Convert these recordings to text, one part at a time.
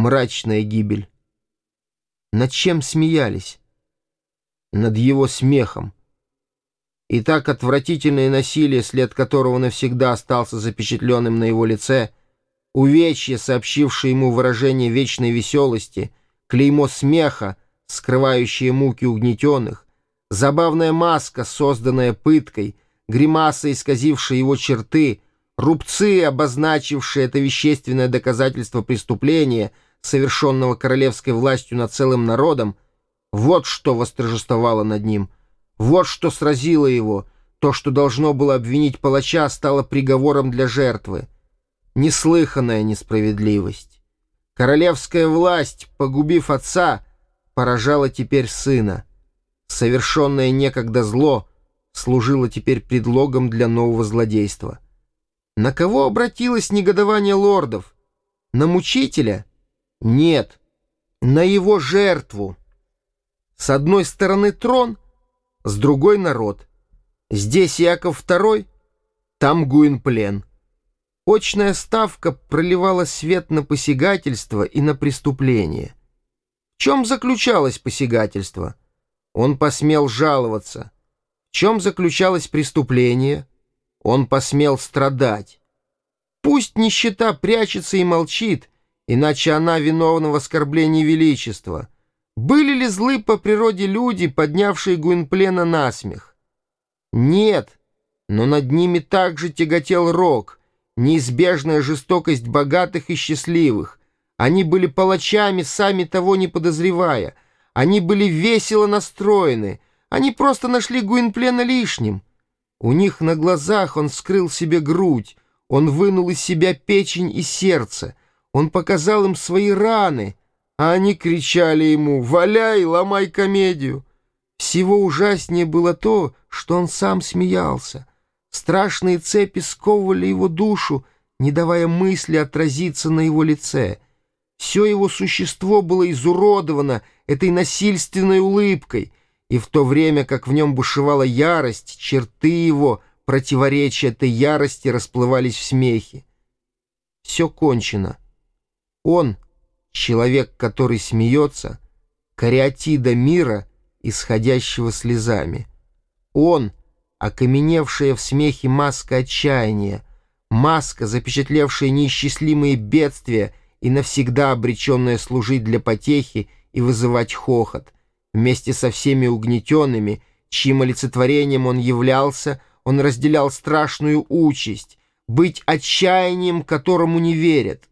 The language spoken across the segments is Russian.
мрачная гибель. Над чем смеялись? Над его смехом. И так отвратительное насилие, след которого навсегда остался запечатленным на его лице, увечье, сообщившее ему выражение вечной веселости, клеймо смеха, скрывающее муки угнетенных, забавная маска, созданная пыткой, гримаса, исказившая его черты, рубцы, обозначившие это вещественное доказательство преступления, совершенного королевской властью над целым народом, вот что восторжествовало над ним — вот что сразило его. То, что должно было обвинить палача, стало приговором для жертвы. Неслыханная несправедливость. Королевская власть, погубив отца, поражала теперь сына. Совершенное некогда зло служило теперь предлогом для нового злодейства. На кого обратилось негодование лордов? На мучителя? Нет, на его жертву. С одной стороны трон — с другой народ. Здесь Яков II, там Гуинплен. Очная ставка проливала свет на посягательство и на преступление. В чем заключалось посягательство? Он посмел жаловаться. В чем заключалось преступление? Он посмел страдать. Пусть нищета прячется и молчит, иначе она виновна в оскорблении величества — были ли злы по природе люди, поднявшие Гуинплена на смех? Нет, но над ними также тяготел рок, неизбежная жестокость богатых и счастливых. Они были палачами, сами того не подозревая. Они были весело настроены. Они просто нашли Гуинплена лишним. У них на глазах он вскрыл себе грудь, он вынул из себя печень и сердце, он показал им свои раны — а они кричали ему «Валяй, ломай комедию!». Всего ужаснее было то, что он сам смеялся. Страшные цепи сковывали его душу, не давая мысли отразиться на его лице. Все его существо было изуродовано этой насильственной улыбкой, и в то время, как в нем бушевала ярость, черты его, противоречия этой ярости, расплывались в смехе. Все кончено. Он — Человек, который смеется, кариатида мира, исходящего слезами. Он, окаменевшая в смехе маска отчаяния, маска, запечатлевшая неисчислимые бедствия и навсегда обреченная служить для потехи и вызывать хохот, вместе со всеми угнетенными, чьим олицетворением он являлся, он разделял страшную участь, быть отчаянием, которому не верят,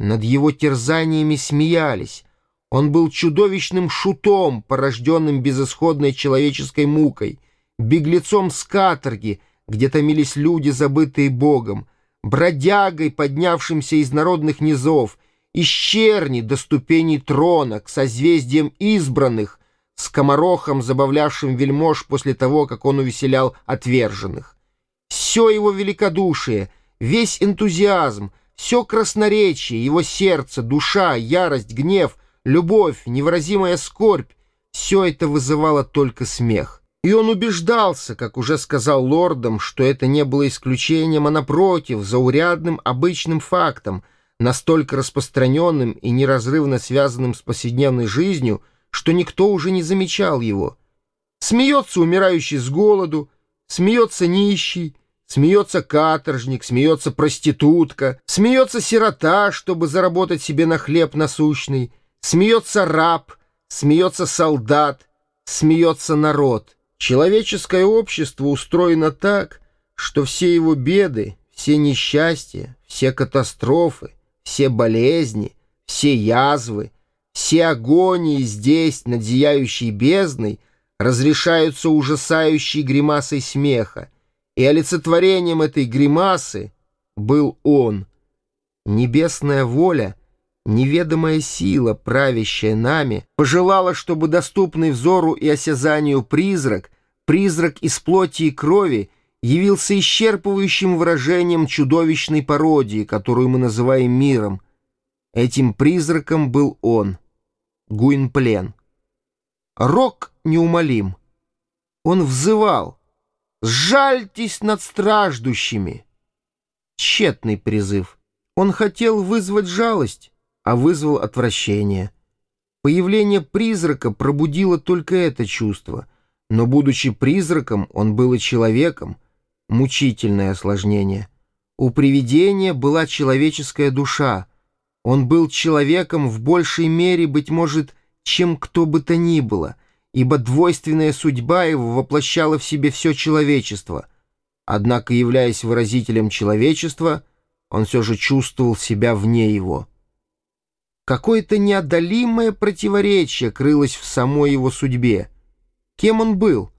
над его терзаниями смеялись. Он был чудовищным шутом, порожденным безысходной человеческой мукой, беглецом с каторги, где томились люди, забытые Богом, бродягой, поднявшимся из народных низов, из черни до ступеней трона, к созвездиям избранных, скоморохом, забавлявшим вельмож после того, как он увеселял отверженных. Все его великодушие, весь энтузиазм, все красноречие, его сердце, душа, ярость, гнев, любовь, невыразимая скорбь — все это вызывало только смех. И он убеждался, как уже сказал лордам, что это не было исключением, а напротив, заурядным обычным фактом, настолько распространенным и неразрывно связанным с повседневной жизнью, что никто уже не замечал его. Смеется умирающий с голоду, смеется нищий, Смеется каторжник, смеется проститутка, смеется сирота, чтобы заработать себе на хлеб насущный, смеется раб, смеется солдат, смеется народ. Человеческое общество устроено так, что все его беды, все несчастья, все катастрофы, все болезни, все язвы, все агонии здесь, над зияющей бездной, разрешаются ужасающей гримасой смеха, и олицетворением этой гримасы был он. Небесная воля, неведомая сила, правящая нами, пожелала, чтобы доступный взору и осязанию призрак, призрак из плоти и крови, явился исчерпывающим выражением чудовищной пародии, которую мы называем миром. Этим призраком был он, Гуинплен. Рок неумолим. Он взывал — Сжальтесь над страждущими. Тщетный призыв. Он хотел вызвать жалость, а вызвал отвращение. Появление призрака пробудило только это чувство, но, будучи призраком, он был и человеком. Мучительное осложнение. У привидения была человеческая душа. Он был человеком в большей мере, быть может, чем кто бы то ни было, ибо двойственная судьба его воплощала в себе все человечество. Однако, являясь выразителем человечества, он все же чувствовал себя вне его. Какое-то неодолимое противоречие крылось в самой его судьбе. Кем он был?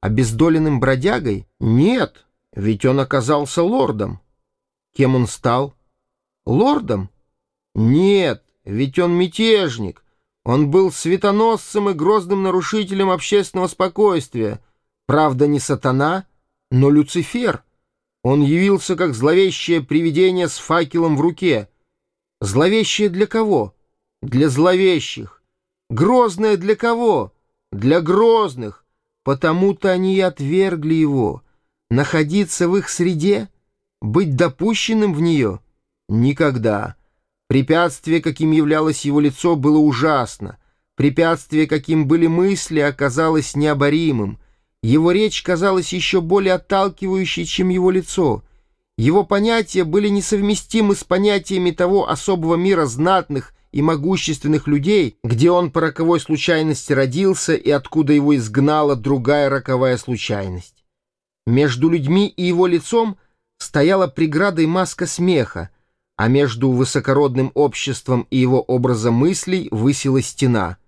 Обездоленным бродягой? Нет, ведь он оказался лордом. Кем он стал? Лордом? Нет, ведь он мятежник. Он был светоносцем и грозным нарушителем общественного спокойствия. Правда, не сатана, но Люцифер. Он явился как зловещее привидение с факелом в руке. Зловещее для кого? для зловещих, грозное для кого? Для грозных, потому-то они и отвергли его. Находиться в их среде, быть допущенным в нее — никогда. Препятствие, каким являлось его лицо, было ужасно. Препятствие, каким были мысли, оказалось необоримым. Его речь казалась еще более отталкивающей, чем его лицо. Его понятия были несовместимы с понятиями того особого мира знатных и могущественных людей, где он по роковой случайности родился и откуда его изгнала другая роковая случайность. Между людьми и его лицом стояла преграда и маска смеха, а между высокородным обществом и его образом мыслей высила стена.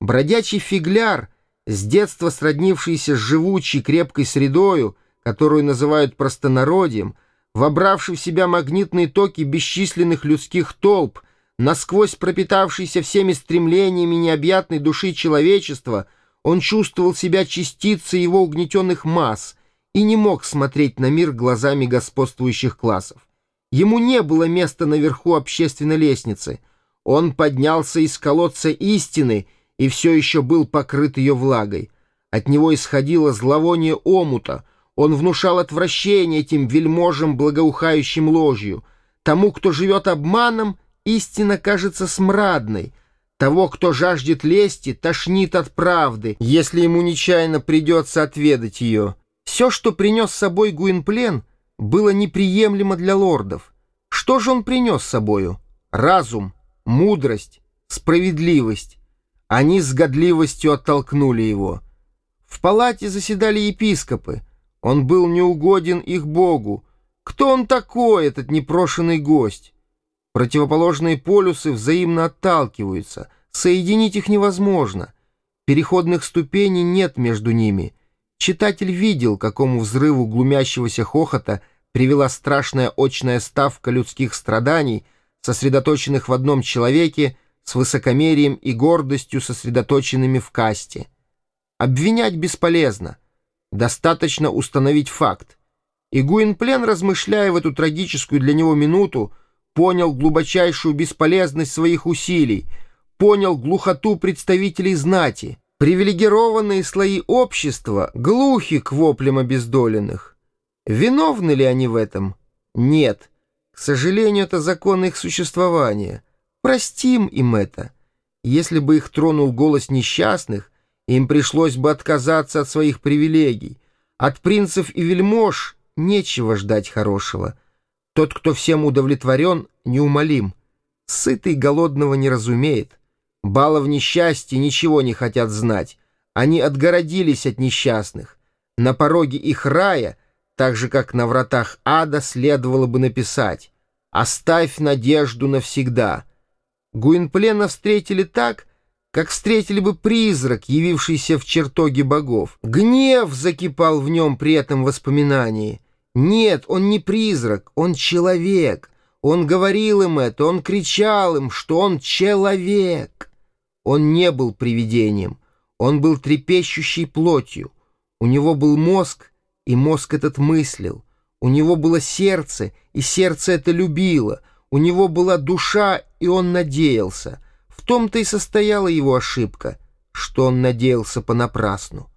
Бродячий фигляр, с детства сроднившийся с живучей крепкой средою, которую называют простонародьем, вобравший в себя магнитные токи бесчисленных людских толп — Насквозь пропитавшийся всеми стремлениями необъятной души человечества, он чувствовал себя частицей его угнетенных масс и не мог смотреть на мир глазами господствующих классов. Ему не было места наверху общественной лестницы. Он поднялся из колодца истины и все еще был покрыт ее влагой. От него исходило зловоние омута. Он внушал отвращение этим вельможам, благоухающим ложью. Тому, кто живет обманом, истина кажется смрадной. Того, кто жаждет лести, тошнит от правды, если ему нечаянно придется отведать ее. Все, что принес с собой Гуинплен, было неприемлемо для лордов. Что же он принес с собою? Разум, мудрость, справедливость. Они с годливостью оттолкнули его. В палате заседали епископы. Он был неугоден их богу. Кто он такой, этот непрошенный гость? Противоположные полюсы взаимно отталкиваются, соединить их невозможно. Переходных ступеней нет между ними. Читатель видел, какому взрыву глумящегося хохота привела страшная очная ставка людских страданий, сосредоточенных в одном человеке, с высокомерием и гордостью, сосредоточенными в касте. Обвинять бесполезно. Достаточно установить факт. И Гуинплен, размышляя в эту трагическую для него минуту, понял глубочайшую бесполезность своих усилий, понял глухоту представителей знати. Привилегированные слои общества глухи к воплям обездоленных. Виновны ли они в этом? Нет. К сожалению, это закон их существования. Простим им это. Если бы их тронул голос несчастных, им пришлось бы отказаться от своих привилегий. От принцев и вельмож нечего ждать хорошего — тот, кто всем удовлетворен, неумолим. Сытый голодного не разумеет. Балов несчастья ничего не хотят знать. Они отгородились от несчастных. На пороге их рая, так же, как на вратах ада, следовало бы написать «Оставь надежду навсегда». Гуинплена встретили так, как встретили бы призрак, явившийся в чертоге богов. Гнев закипал в нем при этом воспоминании — нет, он не призрак, он человек. Он говорил им это, он кричал им, что он человек. Он не был привидением, он был трепещущей плотью. У него был мозг, и мозг этот мыслил. У него было сердце, и сердце это любило. У него была душа, и он надеялся. В том-то и состояла его ошибка, что он надеялся понапрасну.